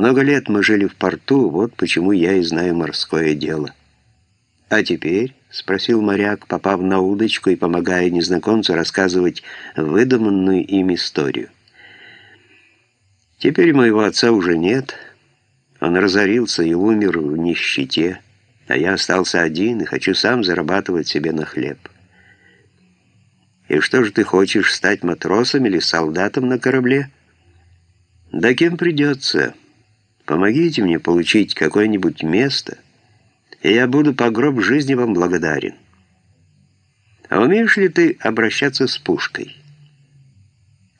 Много лет мы жили в порту, вот почему я и знаю морское дело. А теперь, — спросил моряк, попав на удочку и помогая незнакомцу рассказывать выдуманную им историю. Теперь моего отца уже нет. Он разорился и умер в нищете, а я остался один и хочу сам зарабатывать себе на хлеб. И что же ты хочешь, стать матросом или солдатом на корабле? Да кем придется. Помогите мне получить какое-нибудь место, и я буду по гроб жизни вам благодарен. А умеешь ли ты обращаться с пушкой?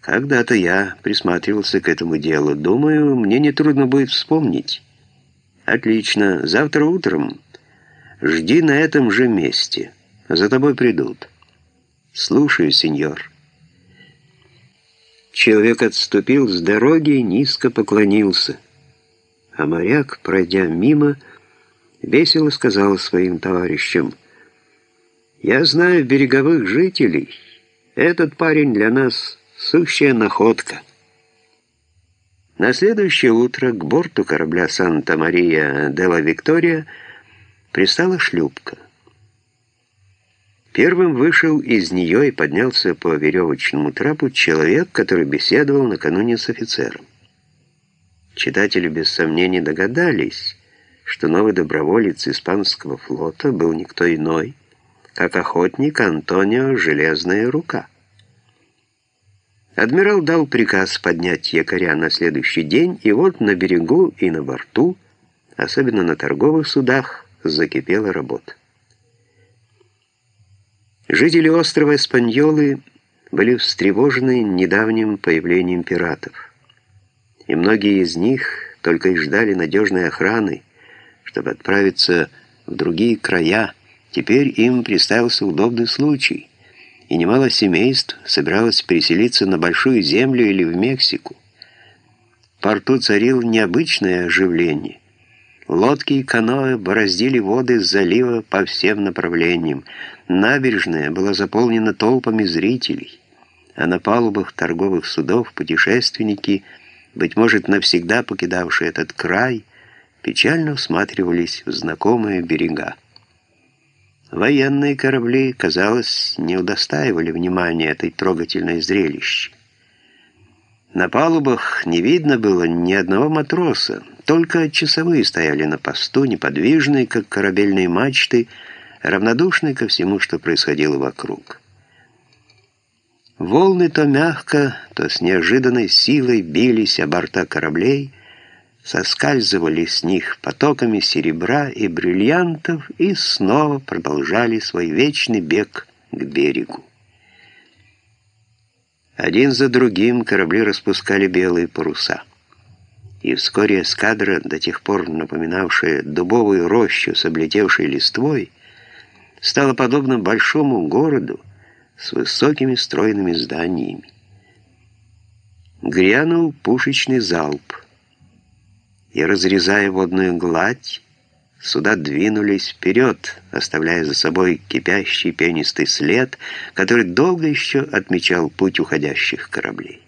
Когда-то я присматривался к этому делу. Думаю, мне нетрудно будет вспомнить. Отлично. Завтра утром жди на этом же месте. За тобой придут. Слушаю, сеньор. Человек отступил с дороги и низко поклонился а моряк, пройдя мимо, весело сказал своим товарищам, «Я знаю береговых жителей. Этот парень для нас сущая находка». На следующее утро к борту корабля «Санта-Мария де ла Виктория» пристала шлюпка. Первым вышел из нее и поднялся по веревочному трапу человек, который беседовал накануне с офицером. Читатели без сомнения догадались, что новый доброволец испанского флота был никто иной, как охотник Антонио Железная Рука. Адмирал дал приказ поднять якоря на следующий день, и вот на берегу и на борту, особенно на торговых судах, закипела работа. Жители острова Эспаньолы были встревожены недавним появлением пиратов и многие из них только и ждали надежной охраны, чтобы отправиться в другие края. Теперь им представился удобный случай, и немало семейств собиралось переселиться на Большую Землю или в Мексику. В порту царил необычное оживление. Лодки и каноэ бороздили воды залива по всем направлениям. Набережная была заполнена толпами зрителей, а на палубах торговых судов путешественники – быть может, навсегда покидавшие этот край, печально всматривались в знакомые берега. Военные корабли, казалось, не удостаивали внимания этой трогательной зрелищи. На палубах не видно было ни одного матроса, только часовые стояли на посту, неподвижные, как корабельные мачты, равнодушные ко всему, что происходило вокруг. Волны то мягко, то с неожиданной силой бились о борта кораблей, соскальзывали с них потоками серебра и бриллиантов и снова продолжали свой вечный бег к берегу. Один за другим корабли распускали белые паруса. И вскоре эскадра, до тех пор напоминавшая дубовую рощу с облетевшей листвой, стала подобна большому городу, с высокими стройными зданиями. Грянул пушечный залп, и, разрезая водную гладь, суда двинулись вперед, оставляя за собой кипящий пенистый след, который долго еще отмечал путь уходящих кораблей.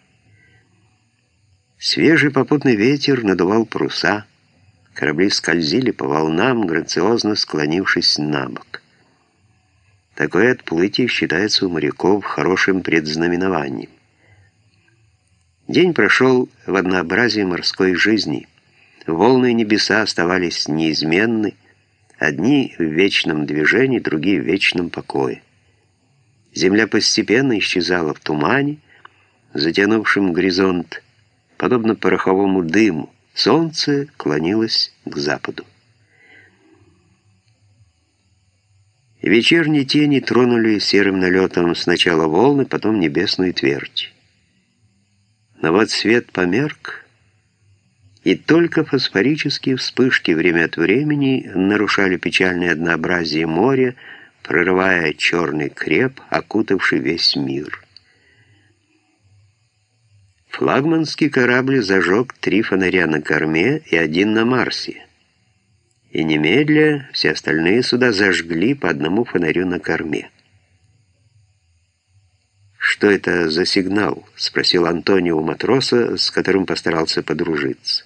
Свежий попутный ветер надувал паруса, корабли скользили по волнам, грациозно склонившись на бок. Такое отплытие считается у моряков хорошим предзнаменованием. День прошел в однообразии морской жизни. Волны и небеса оставались неизменны, одни в вечном движении, другие в вечном покое. Земля постепенно исчезала в тумане, затянувшем горизонт, подобно пороховому дыму. Солнце клонилось к западу. Вечерние тени тронули серым налетом сначала волны, потом небесную твердь. Но вот свет померк, и только фосфорические вспышки время от времени нарушали печальное однообразие моря, прорывая черный креп, окутавший весь мир. Флагманский корабль зажег три фонаря на корме и один на Марсе и немедля все остальные суда зажгли по одному фонарю на корме. «Что это за сигнал?» — спросил Антонио у матроса, с которым постарался подружиться.